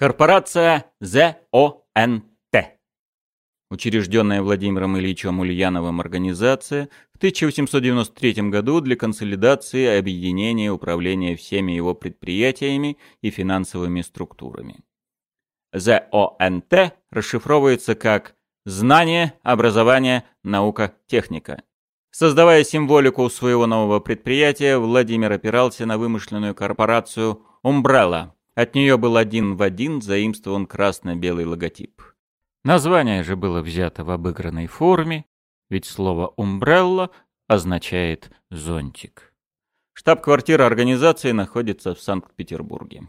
Корпорация ЗОНТ. Учрежденная Владимиром Ильичем Ульяновым организация в 1893 году для консолидации и объединения управления всеми его предприятиями и финансовыми структурами. ЗОНТ расшифровывается как «Знание, образование, наука, техника». Создавая символику своего нового предприятия, Владимир опирался на вымышленную корпорацию «Умбрелла», от нее был один в один заимствован красно-белый логотип. Название же было взято в обыгранной форме, ведь слово «умбрелла» означает «зонтик». Штаб-квартира организации находится в Санкт-Петербурге.